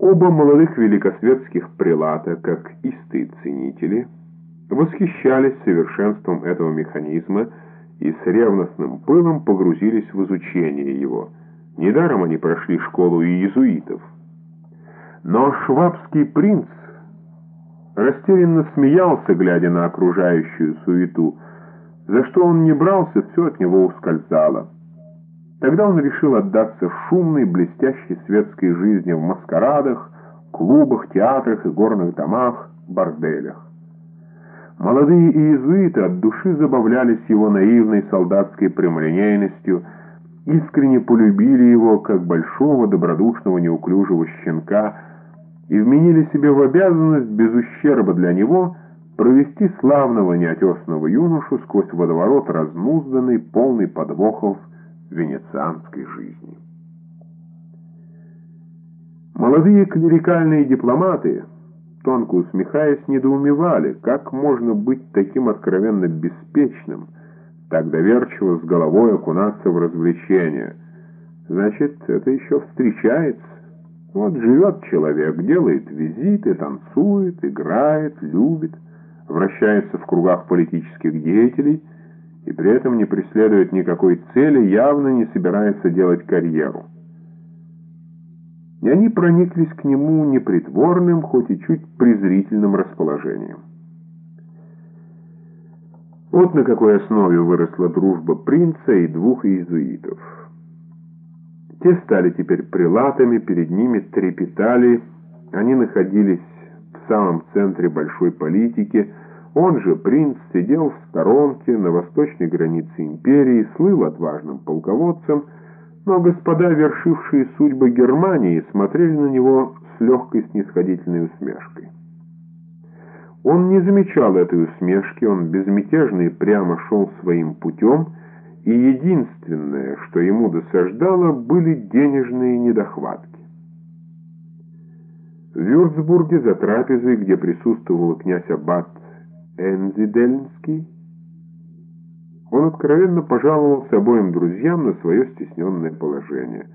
Оба молодых великосветских прилата, как истые ценители, восхищались совершенством этого механизма и с ревностным пылом погрузились в изучение его. Недаром они прошли школу иезуитов. Но швабский принц растерянно смеялся, глядя на окружающую суету. За что он не брался, все от него ускользало. Тогда он решил отдаться шумной, блестящей светской жизни в маскарадах, клубах, театрах и горных домах, борделях. Молодые иезуиты от души забавлялись его наивной солдатской прямолинейностью, искренне полюбили его как большого, добродушного, неуклюжего щенка и вменили себе в обязанность без ущерба для него провести славного неотесного юношу сквозь водоворот разнузданный, полный подвохов венецианской жизни. Молодые клерикальные дипломаты, тонко усмехаясь, недоумевали, как можно быть таким откровенно беспечным, так доверчиво с головой окунаться в развлечения. Значит, это еще встречается. Вот живет человек, делает визиты, танцует, играет, любит, вращается в кругах политических деятелей – и при этом не преследует никакой цели, явно не собирается делать карьеру. И они прониклись к нему непритворным, хоть и чуть презрительным расположением. Вот на какой основе выросла дружба принца и двух иезуитов. Те стали теперь прилатами, перед ними трепетали, они находились в самом центре большой политики – он же, принц, сидел в сторонке на восточной границе империи, слыл отважным полководцем, но господа, вершившие судьбы Германии, смотрели на него с легкой снисходительной усмешкой. Он не замечал этой усмешки, он безмятежно и прямо шел своим путем, и единственное, что ему досаждало, были денежные недохватки. В Вюрцбурге за трапезой, где присутствовал князь Аббат Энзидельнский, он откровенно пожаловался обоим друзьям на свое стесненное положение.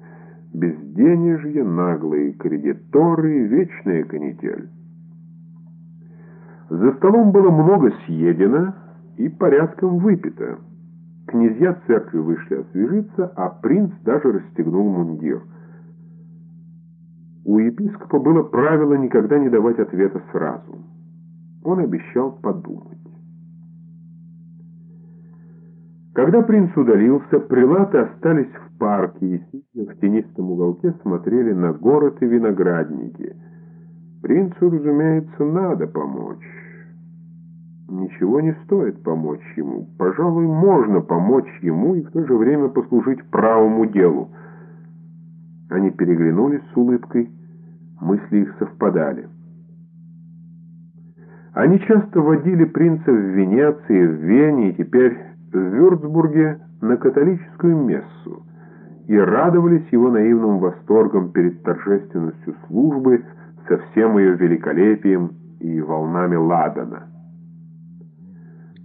Безденежье, наглые кредиторы, вечная канитель. За столом было много съедено и порядком выпито. Князья церкви вышли освежиться, а принц даже расстегнул мундир. У епископа было правило никогда не давать ответа сразу. Он обещал подумать. Когда принц удалился, прилаты остались в парке и, сидя в тенистом уголке, смотрели на город и виноградники. Принцу, разумеется, надо помочь. Ничего не стоит помочь ему. Пожалуй, можно помочь ему и в то же время послужить правому делу. Они переглянулись с улыбкой, мысли их совпадали. Они часто водили принца в Венеции, в Вене и теперь в Вюрцбурге на католическую мессу и радовались его наивным восторгом перед торжественностью службы со всем ее великолепием и волнами ладана.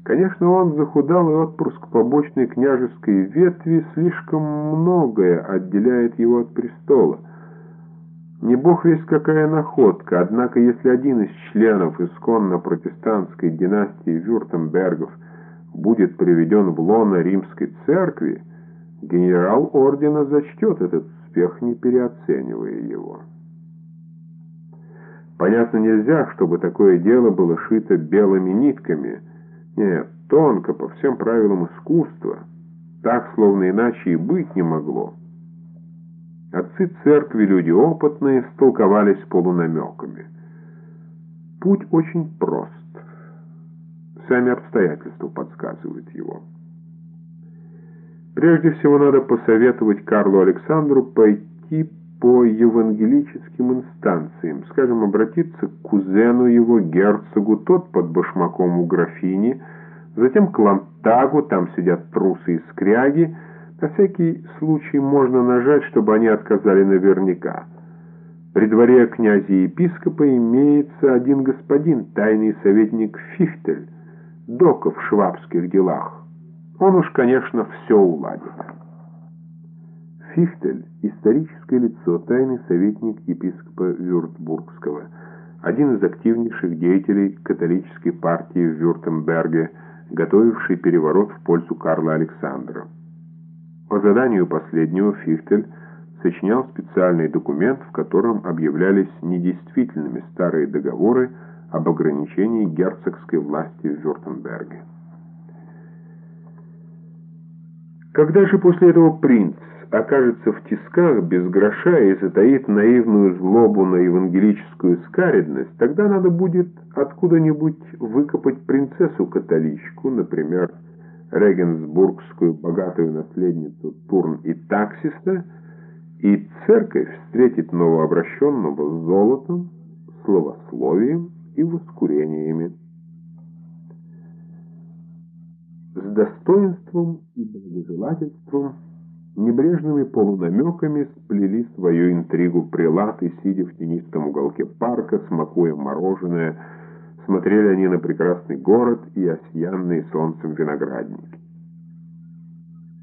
Конечно, он захудалый отпрыск побочной княжеской ветви, слишком многое отделяет его от престола — не бог весь какая находка, однако если один из членов исконно протестантской династии Вюртембергов будет приведен в лоно римской церкви, генерал ордена зачтет этот успех, не переоценивая его. Понятно, нельзя, чтобы такое дело было шито белыми нитками. Нет, тонко, по всем правилам искусства. Так, словно иначе и быть не могло. Отцы церкви, люди опытные, столковались полунамеками. Путь очень прост. Сами обстоятельства подсказывают его. Прежде всего надо посоветовать Карлу Александру пойти по евангелическим инстанциям, скажем, обратиться к кузену его, герцогу, тот под башмаком у графини, затем к Лантагу, там сидят трусы и скряги, на всякий случай можно нажать, чтобы они отказали наверняка. При дворе князя и епископа имеется один господин, тайный советник Фихтель, дока в швабских делах. Он уж, конечно, все уладит. Фихтель историческое лицо, тайный советник епископа Вюртбургского, один из активнейших деятелей католической партии в Вюртемберге, готовивший переворот в пользу Карла Александра. По заданию последнего Фихтель сочинял специальный документ, в котором объявлялись недействительными старые договоры об ограничении герцогской власти в Вюртемберге. Когда же после этого принц окажется в тисках без гроша и затаит наивную злобу на евангелическую скаредность, тогда надо будет откуда-нибудь выкопать принцессу-католичку, например, регенсбургскую богатую наследницу Турн и Таксиста, и церковь встретит новообращенного золотом, словословием и воскурениями. С достоинством и благожелательством небрежными полунамеками сплели свою интригу прилаты, сидя в тенистом уголке парка, смакуя мороженое, смотрели они на прекрасный город и осьянные солнцем виноградники.